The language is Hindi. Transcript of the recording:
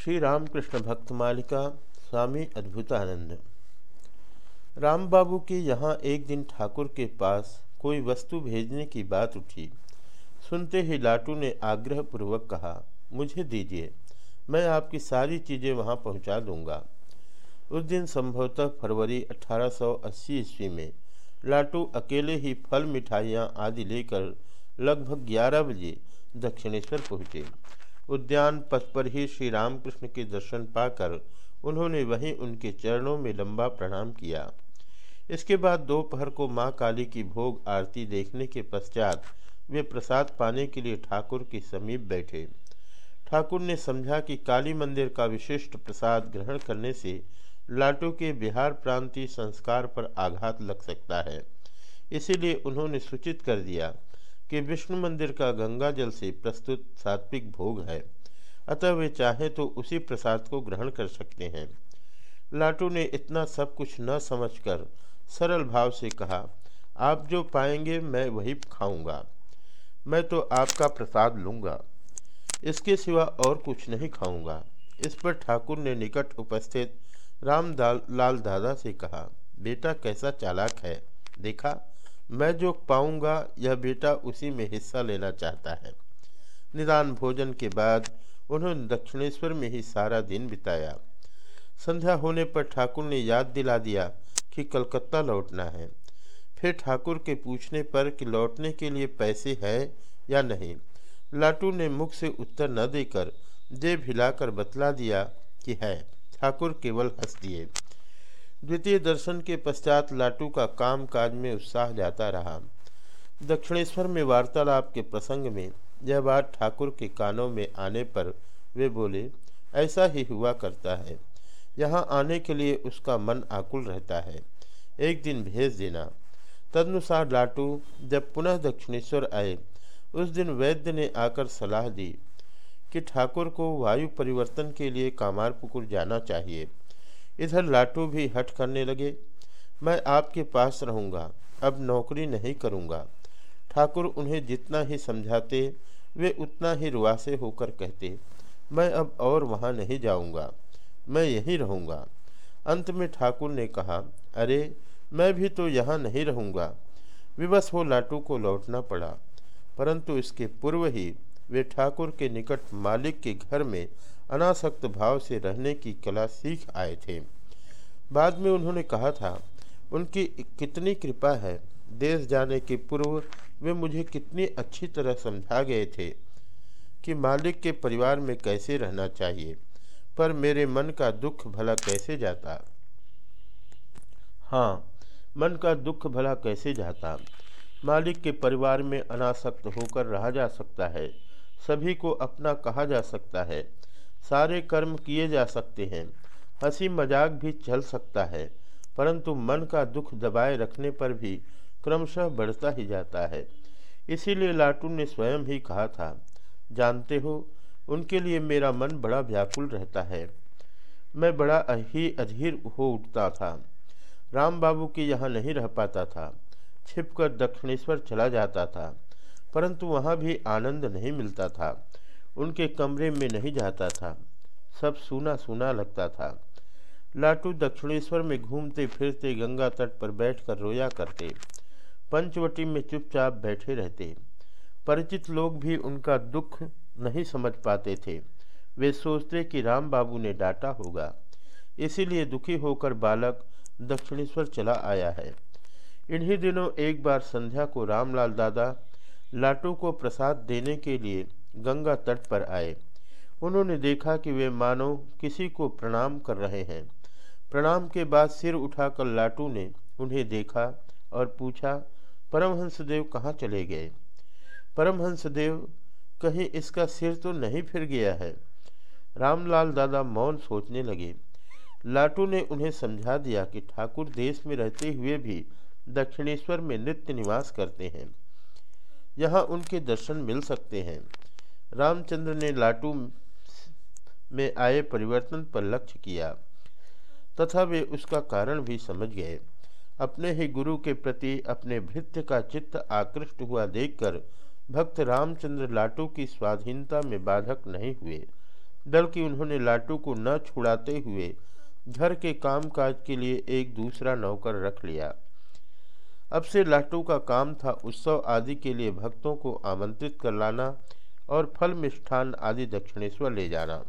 श्री रामकृष्ण भक्त मालिका स्वामी अद्भुतानंद। राम बाबू के यहाँ एक दिन ठाकुर के पास कोई वस्तु भेजने की बात उठी। सुनते ही लाटू ने आग्रह पूर्वक कहा, मुझे दीजिए, मैं आपकी सारी चीज़ें वहाँ पहुँचा दूँगा। उस दिन संभवतः फरवरी 1880 ईस्वी में लाटू अकेले ही फल मिठाइयाँ आदि लेकर लगभग 11 बजे दक्षिणेश्वर पहुँचे। उद्यान पथ पर ही श्री रामकृष्ण के दर्शन पाकर उन्होंने वहीं उनके चरणों में लंबा प्रणाम किया। इसके बाद दोपहर को माँ काली की भोग आरती देखने के पश्चात वे प्रसाद पाने के लिए ठाकुर के समीप बैठे। ठाकुर ने समझा कि काली मंदिर का विशिष्ट प्रसाद ग्रहण करने से लाटू के बिहार प्रांतीय संस्कार पर आघात लग सकता है। इसीलिए उन्होंने सूचित कर दिया कि विष्णु मंदिर का गंगा जल से प्रस्तुत सात्विक भोग है। अतः वे चाहें तो उसी प्रसाद को ग्रहण कर सकते हैं। लाटू ने इतना सब कुछ न समझकर सरल भाव से कहा, आप जो पाएँगे, मैं वही खाऊँगा। मैं तो आपका प्रसाद लूँगा। इसके सिवा और कुछ नहीं खाऊँगा। इस पर ठाकुर ने निकट उपस्थित राम लाल दादा से कहा, बेटा, कैसा चालाक है? देखा? मैं जो पाऊँगा, यह बेटा उसी में हिस्सा लेना चाहता है। निदान भोजन के बाद उन्होंने दक्षिणेश्वर में ही सारा दिन बिताया। संध्या होने पर ठाकुर ने याद दिला दिया कि कलकत्ता लौटना है। फिर ठाकुर के पूछने पर कि लौटने के लिए पैसे हैं या नहीं, लाटू ने मुख से उत्तर न देकर जेब हिलाकर बतला दिया कि है। ठाकुर केवल हंस दिए। द्वितीय दर्शन के पश्चात लाटू का काम काज में उत्साह जाता रहा। दक्षिणेश्वर में वार्तालाप के प्रसंग में यह बात ठाकुर के कानों में आने पर वे बोले, ऐसा ही हुआ करता है। यहाँ आने के लिए उसका मन आकुल रहता है। एक दिन भेज देना। तदनुसार लाटू जब पुनः दक्षिणेश्वर आए, उस दिन वैद्य ने आकर सलाह दी कि ठाकुर को वायु परिवर्तन के लिए कामारपुकुर जाना चाहिए। इधर लाटू भी हट करने लगे, मैं आपके पास रहूँगा, अब नौकरी नहीं करूँगा। ठाकुर उन्हें जितना ही समझाते, वे उतना ही रुआसे होकर कहते, मैं अब और वहाँ नहीं जाऊँगा, मैं यहीं रहूँगा। अंत में ठाकुर ने कहा, अरे, मैं भी तो यहाँ नहीं रहूँगा। विवश हो लाटू को लौटना पड़ा, परंतु इसके पूर्व ही वे ठाकुर के निकट मालिक के घर में अनासक्त भाव से रहने की कला सीख आए थे। बाद में उन्होंने कहा था, उनकी कितनी कृपा है, देश जाने के पूर्व वे मुझे कितनी अच्छी तरह समझा गए थे कि मालिक के परिवार में कैसे रहना चाहिए, पर मेरे मन का दुख भला कैसे जाता? हाँ मन का दुख भला कैसे जाता? मालिक के परिवार में अनासक्त होकर रहा जा सकता है, सभी को अपना कहा जा सकता है। सारे कर्म किए जा सकते हैं। हँसी मज़ाक भी चल सकता है, परंतु मन का दुख दबाए रखने पर भी क्रमशः बढ़ता ही जाता है। इसीलिए लाटू ने स्वयं ही कहा था, जानते हो, उनके लिए मेरा मन बड़ा व्याकुल रहता है। मैं बड़ा ही अधीर हो उठता था। राम बाबू के यहाँ नहीं रह पाता था। छिपकर दक्षिणेश्वर चला जाता था, परंतु वहाँ भी आनंद नहीं मिलता था। उनके कमरे में नहीं जाता था। सब सूना सूना लगता था। लाटू दक्षिणेश्वर में घूमते फिरते गंगा तट पर बैठकर रोया करते। पंचवटी में चुपचाप बैठे रहते। परिचित लोग भी उनका दुख नहीं समझ पाते थे। वे सोचते कि राम बाबू ने डांटा होगा। इसीलिए दुखी होकर बालक दक्षिणेश्वर चला आया है। इन्हीं दिनों एक बार संध्या को रामलाल दादा लाटू को प्रसाद देने के लिए गंगा तट पर आए। उन्होंने देखा कि वे मानो किसी को प्रणाम कर रहे हैं। प्रणाम के बाद सिर उठाकर लाटू ने उन्हें देखा और पूछा, परमहंसदेव कहाँ चले गए? परमहंसदेव, कहीं इसका सिर तो नहीं फिर गया है? रामलाल दादा मौन सोचने लगे। लाटू ने उन्हें समझा दिया कि ठाकुर देश में रहते हुए भी दक्षिणेश्वर में नित्य निवास करते हैं। यहाँ उनके दर्शन मिल सकते हैं। रामचंद्र ने लाटू में आए परिवर्तन पर लक्ष्य किया। तथा वे उसका कारण भी समझ गए। अपने ही गुरु के प्रति अपने भृत्य का चित्त आकृष्ट हुआ देखकर भक्त रामचंद्र लाटू की स्वाधीनता में बाधक नहीं हुए। बल्कि उन्होंने लाटू को न छुड़ाते हुए घर के कामकाज के लिए एक दूसरा नौकर रख लिया। अब से लाटू का काम था उत्सव आदि के लिए भक्तों को आमंत्रित कर लाना। और फल मिष्ठान आदि दक्षिणेश्वर ले जाना।